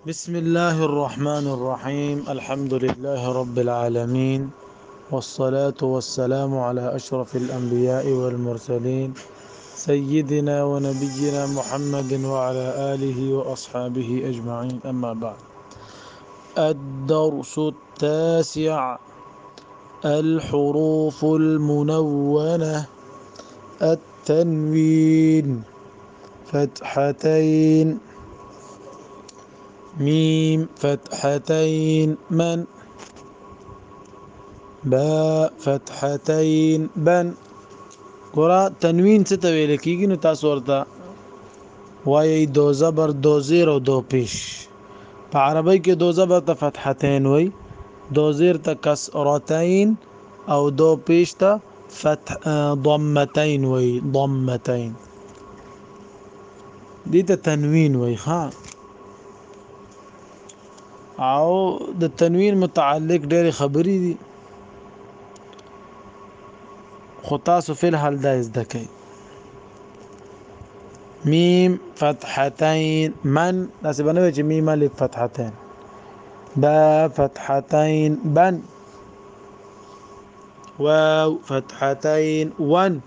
بسم الله الرحمن الرحيم. الحمد لله رب العالمين والصلاة والسلام على أشرف الأنبياء والمرسلين سيدنا ونبينا محمد وعلى آله وأصحابه أجمعين. أما بعد الدرس التاسع الحروف المنونة التنوين فتحتين. ميم فتحتين من باء فتحتين بن. ګورا تنوین څه ته ویل کیږي؟ نو تاسو ورته وایي دو زبر دو زیر او دو پیش. په عربی کې دو زبر ته فتحتين وای دو زیر ته کسرتين او دو پیش ته فتح ضمتين وای ضمتين دي ته تنوین وای ها آو د تنوین متعلق ډېر خبرې دي. خو تاسو فل حل دا زده کوي میم فتحتين من ناسب نه چې میم الف فتحتين با فتحتين بن. واو فتحتين ون.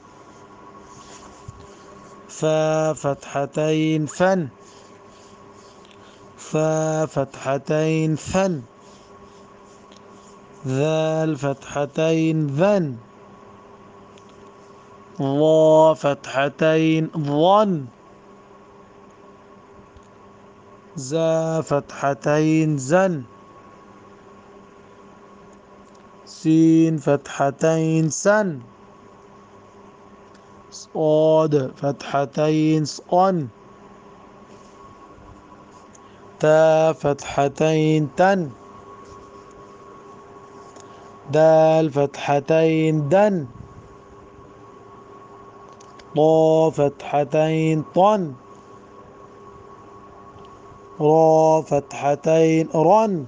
فا فتحتين فن. فتحتين فن ذال فتحتين ذن. ضا فتحتين ظن. زا فتحتين زن. سين فتحتين سن. صاد فتحتين صن فتحتين تن. دال فتحتين دن. طا فتحتين طن. را فتحتين رن.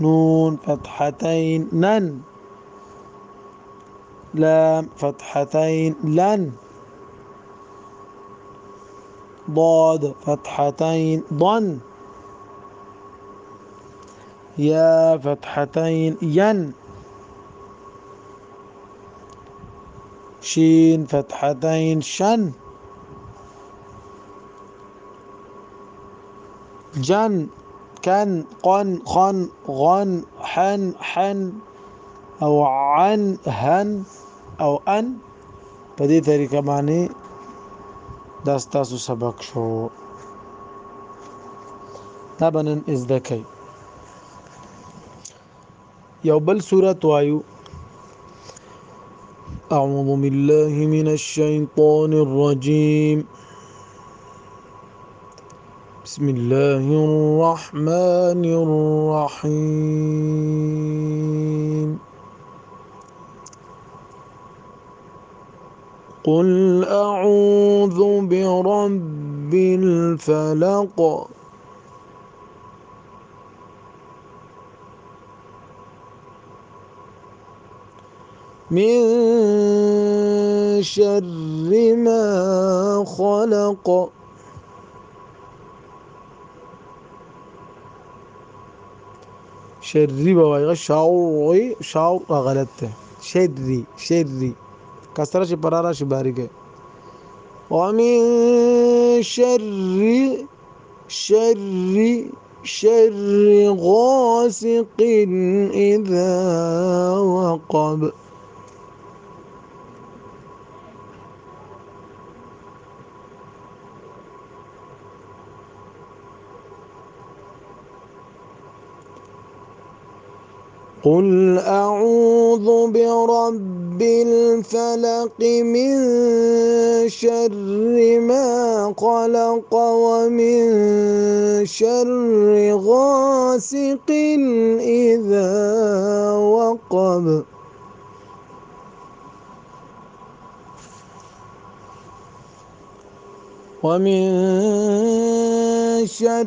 نون فتحتين نن. لام فتحتين لن. ضاد فتحتين ضن. يا فتحتين ين. شين فتحتين شن. جن كن قن خن غن حن حن أو عن هن أن. په دې طریقه باندې دا ستاسو سبق شو. دا بنن ازده کوي یو بل صورت وایو. أعوذ بالله من الشيطان الرجيم بسم الله الرحمن الرحيم قل أعوذ برب الفلق من شر ما خلق شري بوایغه شاوي شاو غلط ده شري شري کسره شي پرارا شي باریګه ومن شر شر شر غاسق إذا وقب. قل أعوذ برب الفلق من شر ما خلق ومن شر غاسق إذا وقب ومن شر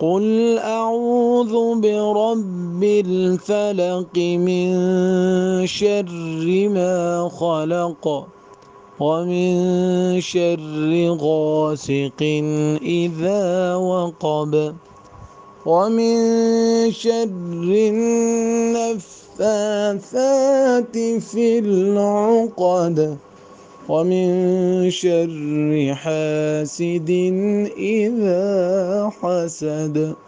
قل أعوذ برب الفلق من شر ما خلق ومن شر غاسق إذا وقب ومن شر النفاثات في العقد ومن شر حاسد إذا حسد.